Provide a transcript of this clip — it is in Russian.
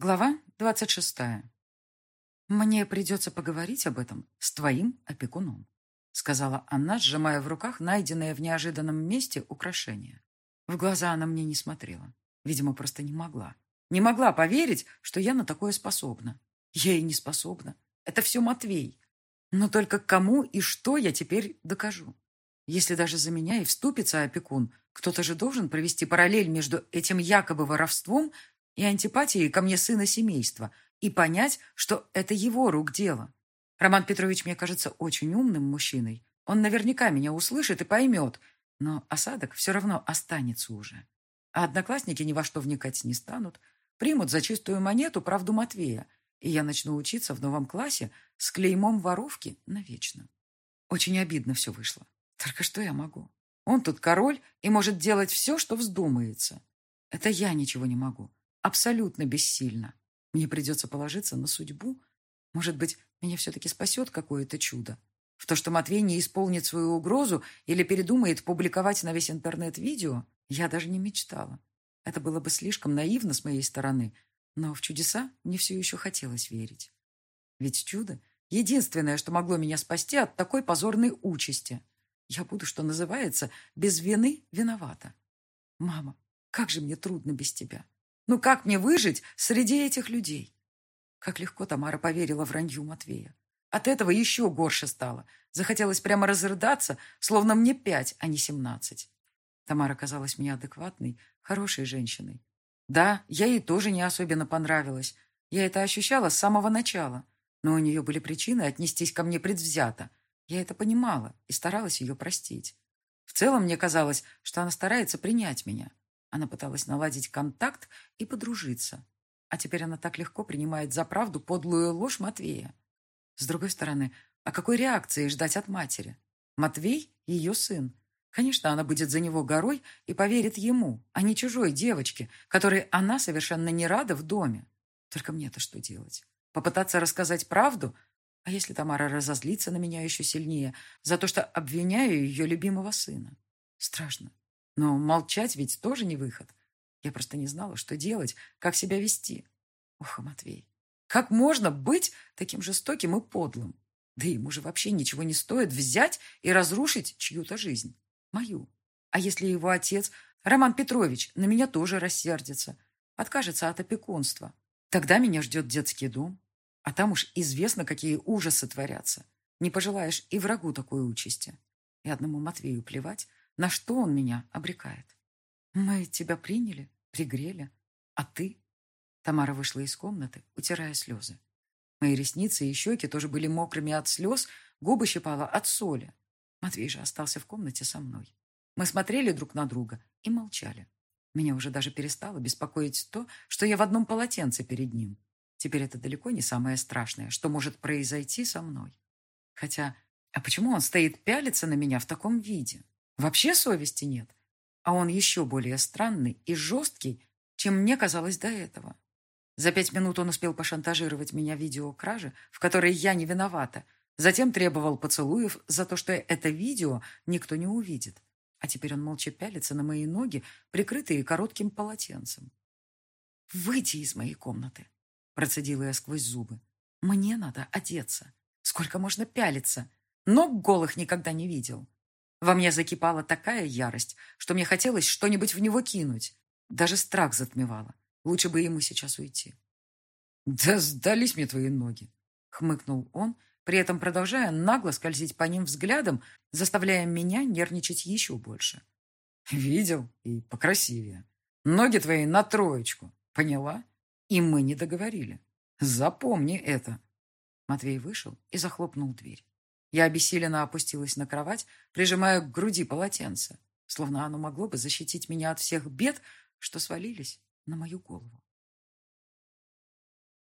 Глава двадцать шестая. «Мне придется поговорить об этом с твоим опекуном», сказала она, сжимая в руках найденное в неожиданном месте украшение. В глаза она мне не смотрела. Видимо, просто не могла. Не могла поверить, что я на такое способна. Я и не способна. Это все Матвей. Но только кому и что я теперь докажу? Если даже за меня и вступится опекун, кто-то же должен провести параллель между этим якобы воровством и антипатией ко мне сына семейства и понять, что это его рук дело. Роман Петрович мне кажется очень умным мужчиной. Он наверняка меня услышит и поймет, но осадок все равно останется уже. А одноклассники ни во что вникать не станут, примут за чистую монету правду Матвея, и я начну учиться в новом классе с клеймом воровки навечно. Очень обидно все вышло. Только что я могу? Он тут король и может делать все, что вздумается. Это я ничего не могу абсолютно бессильна. Мне придется положиться на судьбу. Может быть, меня все-таки спасет какое-то чудо. В то, что Матвей не исполнит свою угрозу или передумает публиковать на весь интернет видео, я даже не мечтала. Это было бы слишком наивно с моей стороны, но в чудеса мне все еще хотелось верить. Ведь чудо — единственное, что могло меня спасти от такой позорной участи. Я буду, что называется, без вины виновата. Мама, как же мне трудно без тебя. Ну как мне выжить среди этих людей? Как легко Тамара поверила вранью Матвея. От этого еще горше стало. Захотелось прямо разрыдаться, словно мне пять, а не семнадцать. Тамара казалась мне адекватной, хорошей женщиной. Да, я ей тоже не особенно понравилась. Я это ощущала с самого начала. Но у нее были причины отнестись ко мне предвзято. Я это понимала и старалась ее простить. В целом мне казалось, что она старается принять меня. Она пыталась наладить контакт и подружиться. А теперь она так легко принимает за правду подлую ложь Матвея. С другой стороны, о какой реакции ждать от матери? Матвей – ее сын. Конечно, она будет за него горой и поверит ему, а не чужой девочке, которой она совершенно не рада в доме. Только мне-то что делать? Попытаться рассказать правду? А если Тамара разозлится на меня еще сильнее за то, что обвиняю ее любимого сына? Страшно. Но молчать ведь тоже не выход. Я просто не знала, что делать, как себя вести. Ох, Матвей, как можно быть таким жестоким и подлым? Да ему же вообще ничего не стоит взять и разрушить чью-то жизнь. Мою. А если его отец, Роман Петрович, на меня тоже рассердится, откажется от опекунства? Тогда меня ждет детский дом. А там уж известно, какие ужасы творятся. Не пожелаешь и врагу такой участи. И одному Матвею плевать, на что он меня обрекает? Мы тебя приняли, пригрели. А ты? Тамара вышла из комнаты, утирая слезы. Мои ресницы и щеки тоже были мокрыми от слез, губы щипала от соли. Матвей же остался в комнате со мной. Мы смотрели друг на друга и молчали. Меня уже даже перестало беспокоить то, что я в одном полотенце перед ним. Теперь это далеко не самое страшное, что может произойти со мной. Хотя, а почему он стоит пялиться на меня в таком виде? Вообще совести нет. А он еще более странный и жесткий, чем мне казалось до этого. За пять минут он успел пошантажировать меня видеокражи, в которой я не виновата. Затем требовал поцелуев за то, что это видео никто не увидит. А теперь он молча пялится на мои ноги, прикрытые коротким полотенцем. «Выйди из моей комнаты», — процедила я сквозь зубы. «Мне надо одеться. Сколько можно пялиться? Ног голых никогда не видел. Во мне закипала такая ярость, что мне хотелось что-нибудь в него кинуть. Даже страх затмевало. Лучше бы ему сейчас уйти. «Да сдались мне твои ноги!» — хмыкнул он, при этом продолжая нагло скользить по ним взглядом, заставляя меня нервничать еще больше. «Видел и покрасивее. Ноги твои на троечку. Поняла? И мы не договорили. Запомни это!» Матвей вышел и захлопнул дверь. Я обессиленно опустилась на кровать, прижимая к груди полотенце, словно оно могло бы защитить меня от всех бед, что свалились на мою голову.